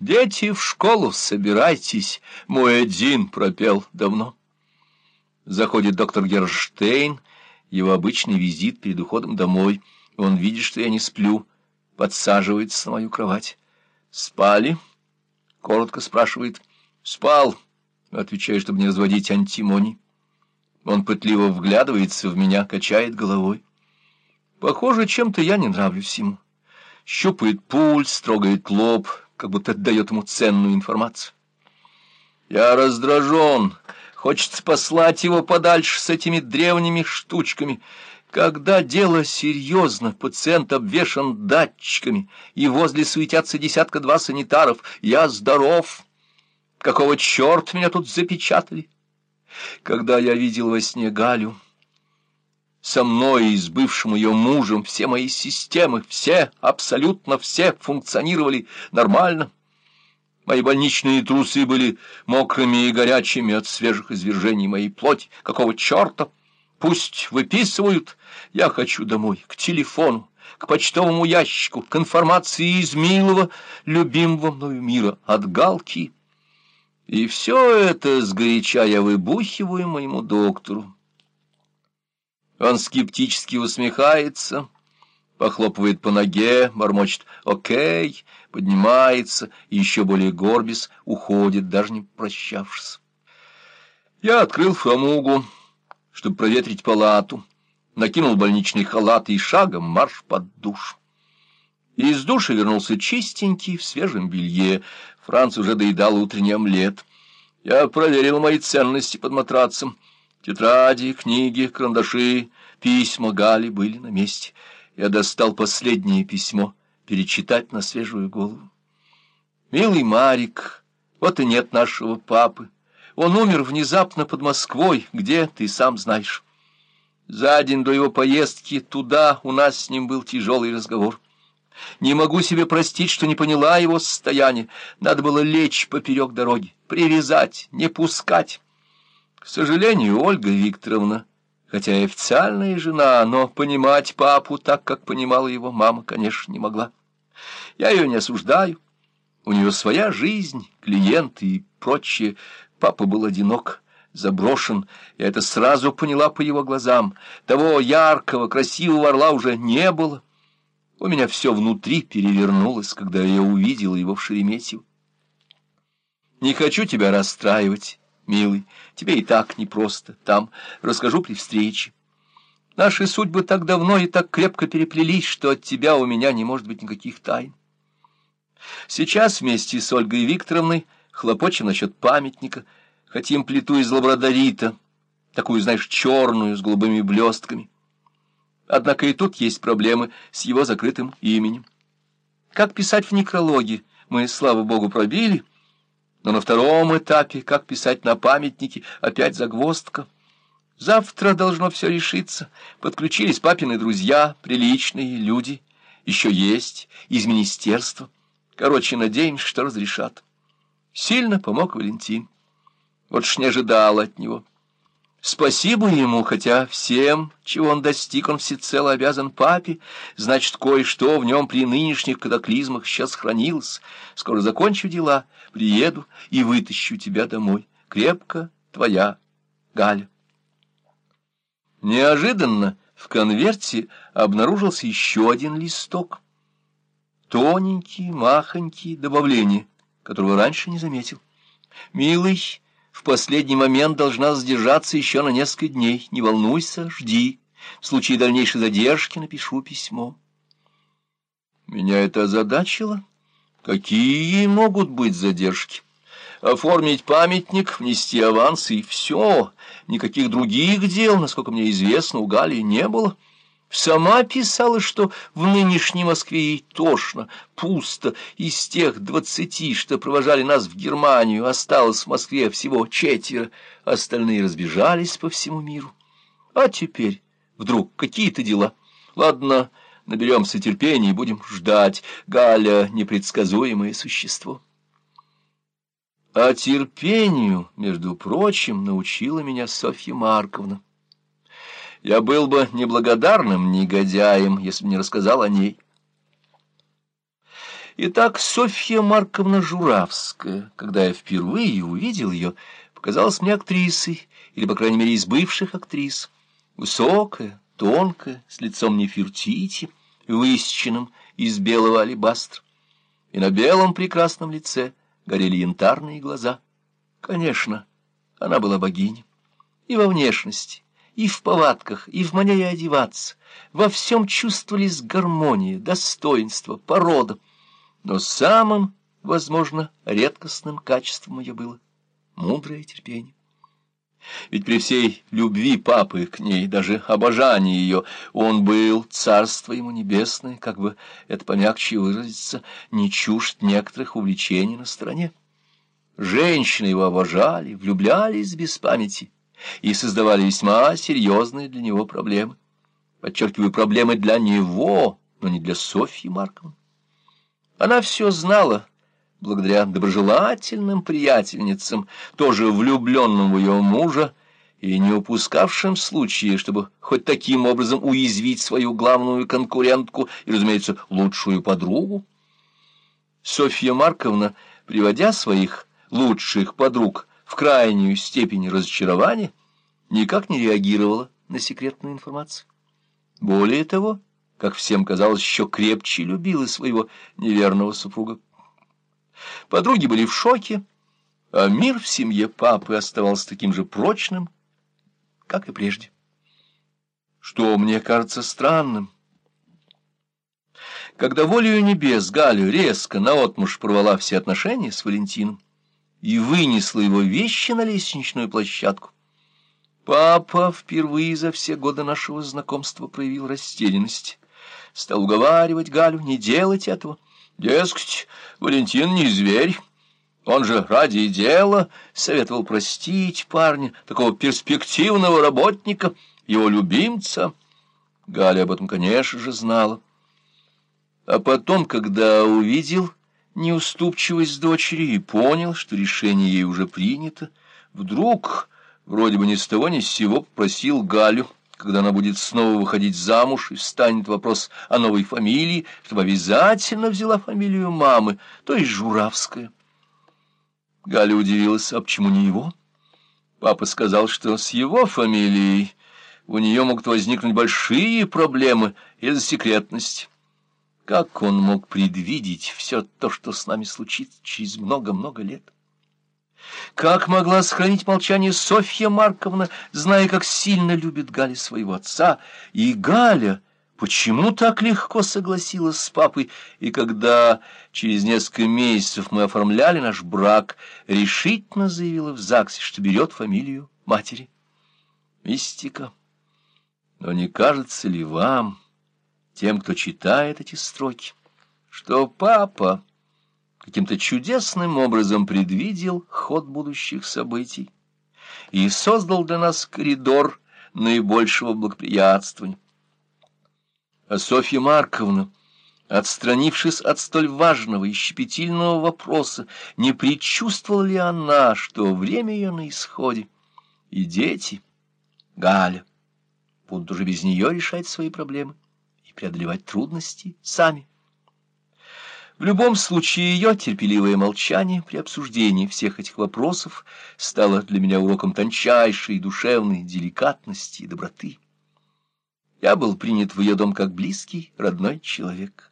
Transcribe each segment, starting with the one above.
Дети в школу, собирайтесь, мой один пропел давно. Заходит доктор Герштейн, его обычный визит перед уходом домой. Он видит, что я не сплю, подсаживается на мою кровать. «Спали?» — коротко спрашивает. «Спал», — отвечаю, чтобы не разводить антимоний. Он пытливо вглядывается в меня, качает головой. Похоже, чем-то я не нравлюсь ему. Щупает пульс, трогает лоб, как будто дает ему ценную информацию. Я раздражен, хочется послать его подальше с этими древними штучками. Когда дело серьезно, пациент обвешан датчиками, и возле суетятся десятка-два санитаров, я здоров. Какого черта меня тут запечатали? Когда я видел во сне Галю, со мной и с бывшим ее мужем все мои системы, все, абсолютно все функционировали нормально. Мои больничные трусы были мокрыми и горячими от свежих извержений моей плоти. Какого черта? Пусть выписывают. Я хочу домой, к телефону, к почтовому ящику, к информации из милого, любимого мною мира, от Галки. И все это сгоряча я выбухиваю моему доктору. Он скептически усмехается, похлопывает по ноге, бормочет «Окей», поднимается и еще более горбис уходит, даже не прощавшись. Я открыл фрамугу, чтобы проветрить палату, накинул больничный халат и шагом марш под душ. Из душа вернулся чистенький, в свежем белье. Франц уже доедал утренний омлет. Я проверил мои ценности под матрацем. Тетради, книги, карандаши, письма Гали были на месте. Я достал последнее письмо, перечитать на свежую голову. «Милый Марик, вот и нет нашего папы. Он умер внезапно под Москвой, где, ты сам знаешь. За день до его поездки туда у нас с ним был тяжелый разговор». Не могу себе простить, что не поняла его состояние. Надо было лечь поперек дороги, привязать, не пускать. К сожалению, Ольга Викторовна, хотя и официальная жена, но понимать папу так, как понимала его мама, конечно, не могла. Я ее не осуждаю. У нее своя жизнь, клиенты и прочее. Папа был одинок, заброшен. Я это сразу поняла по его глазам. Того яркого, красивого орла уже не было. У меня все внутри перевернулось, когда я увидел его в Шереметьево. Не хочу тебя расстраивать, милый, тебе и так непросто. Там расскажу при встрече. Наши судьбы так давно и так крепко переплелись, что от тебя у меня не может быть никаких тайн. Сейчас вместе с Ольгой Викторовной хлопочем насчет памятника, хотим плиту из лабрадорита, такую, знаешь, черную, с голубыми блестками. Однако и тут есть проблемы с его закрытым именем. Как писать в некрологе, мы, слава богу, пробили, но на втором этапе, как писать на памятнике, опять загвоздка. Завтра должно все решиться. Подключились папины друзья, приличные люди, еще есть, из министерства. Короче, надеемся, что разрешат. Сильно помог Валентин. Вот ж не ожидал от него. Спасибо ему, хотя всем, чего он достиг, он всецело обязан папе. Значит, кое-что в нем при нынешних катаклизмах сейчас сохранилось. Скоро закончу дела, приеду и вытащу тебя домой. Крепко твоя Галя. Неожиданно в конверте обнаружился еще один листок. Тоненький, махонький, добавление, которого раньше не заметил. «Милый...» В последний момент должна задержаться еще на несколько дней. Не волнуйся, жди. В случае дальнейшей задержки напишу письмо. Меня это озадачило. Какие могут быть задержки? Оформить памятник, внести аванс и все. Никаких других дел, насколько мне известно, у Гали не было. Сама писала, что в нынешней Москве ей тошно, пусто. Из тех двадцати, что провожали нас в Германию, осталось в Москве всего четверо. Остальные разбежались по всему миру. А теперь вдруг какие-то дела. Ладно, наберемся терпения и будем ждать. Галя — непредсказуемое существо. А терпению, между прочим, научила меня Софья Марковна. Я был бы неблагодарным негодяем, если бы не рассказал о ней. Итак, Софья Марковна Журавская, когда я впервые увидел ее, показалась мне актрисой, или, по крайней мере, из бывших актрис. Высокая, тонкая, с лицом Нефертити, высеченным из белого алебастра. И на белом прекрасном лице горели янтарные глаза. Конечно, она была богиней. И во внешности, и в повадках, и в манере одеваться. Во всем чувствовались гармония, достоинство, порода — но самым, возможно, редкостным качеством ее было мудрое терпение. Ведь при всей любви папы к ней, даже обожании ее, он был, царство ему небесное, как бы это помягче выразиться, не чужд некоторых увлечений на стороне. Женщины его обожали, влюблялись без памяти и создавали весьма серьезные для него проблемы. Подчеркиваю, проблемы для него, но не для Софьи Марковны. Она все знала, благодаря доброжелательным приятельницам, тоже влюбленным в ее мужа, и не упускавшим случая, чтобы хоть таким образом уязвить свою главную конкурентку и, разумеется, лучшую подругу. Софья Марковна, приводя своих лучших подруг в крайнюю степень разочарования, никак не реагировала на секретную информацию. Более того, как всем казалось, еще крепче любила своего неверного супруга. Подруги были в шоке, а мир в семье папы оставался таким же прочным, как и прежде. Что мне кажется странным. Когда волею небес Галя резко наотмашь порвала все отношения с Валентином и вынесла его вещи на лестничную площадку, папа впервые за все годы нашего знакомства проявил растерянность стал уговаривать Галю не делать этого. Дескать, Валентин не зверь, он же ради дела советовал простить парня, такого перспективного работника, его любимца. Галя об этом, конечно же, знала. А потом, когда увидел неуступчивость дочери и понял, что решение ей уже принято, вдруг, вроде бы ни с того ни с сего, попросил Галю когда она будет снова выходить замуж и встанет вопрос о новой фамилии, чтобы обязательно взяла фамилию мамы, то есть Журавская. Галя удивилась, а почему не его? Папа сказал, что с его фамилией у нее могут возникнуть большие проблемы из-за секретности. Как он мог предвидеть все то, что с нами случится через много-много лет? Как могла сохранить молчание Софья Марковна, зная, как сильно любит Галя своего отца? И Галя почему так легко согласилась с папой, и когда через несколько месяцев мы оформляли наш брак, решительно заявила в ЗАГСе, что берет фамилию матери. Мистика. Но не кажется ли вам, тем, кто читает эти строки, что папа каким-то чудесным образом предвидел ход будущих событий и создал для нас коридор наибольшего благоприятствования. А Софья Марковна, отстранившись от столь важного и щепетильного вопроса, не предчувствовала ли она, что время ее на исходе, и дети, Галя, будут уже без нее решать свои проблемы преодолевать трудности сами. В любом случае, ее терпеливое молчание при обсуждении всех этих вопросов стало для меня уроком тончайшей душевной деликатности и доброты. Я был принят в ее дом как близкий, родной человек.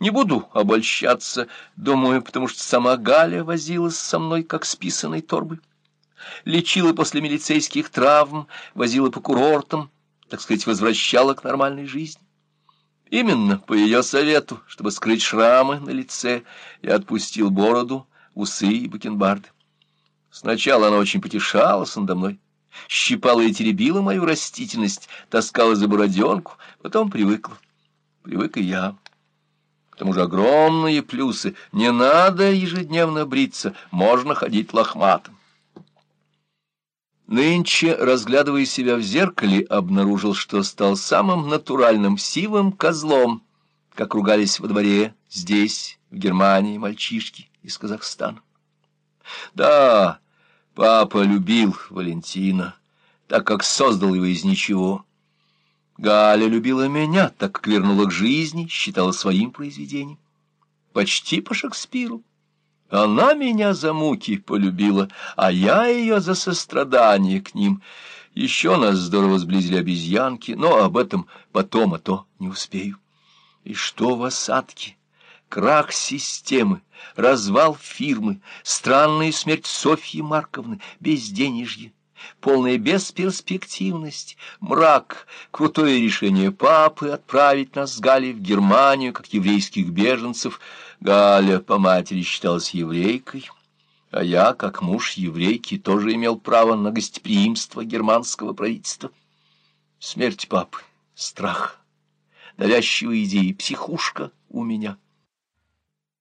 Не буду обольщаться, думаю, потому что сама Галя возилась со мной, как с писаной торбой. Лечила после милицейских травм, возила по курортам, так сказать, возвращала к нормальной жизни. Именно по ее совету, чтобы скрыть шрамы на лице, я отпустил бороду, усы и бакенбарды. Сначала она очень потешалась надо мной, щипала и теребила мою растительность, таскала за бороденку, потом привыкла. Привык и я. К тому же огромные плюсы. Не надо ежедневно бриться, можно ходить лохматым. Нынче, разглядывая себя в зеркале, обнаружил, что стал самым натуральным сивым козлом, как ругались во дворе здесь, в Германии, мальчишки из Казахстана. Да, папа любил Валентина, так как создал его из ничего. Галя любила меня, так как вернула к жизни, считала своим произведением. почти по Шекспиру. Она меня за муки полюбила, а я ее за сострадание к ним. Еще нас здорово сблизили обезьянки, но об этом потом, а то не успею. И что в осадке? Крах системы, развал фирмы, странная смерть Софьи Марковны, безденежье полная бесперспективность, мрак, крутое решение папы отправить нас с Галей в Германию, как еврейских беженцев. Галя по матери считалась еврейкой, а я, как муж еврейки, тоже имел право на гостеприимство германского правительства. Смерть папы, страх, навязчивые идеи, психушка у меня —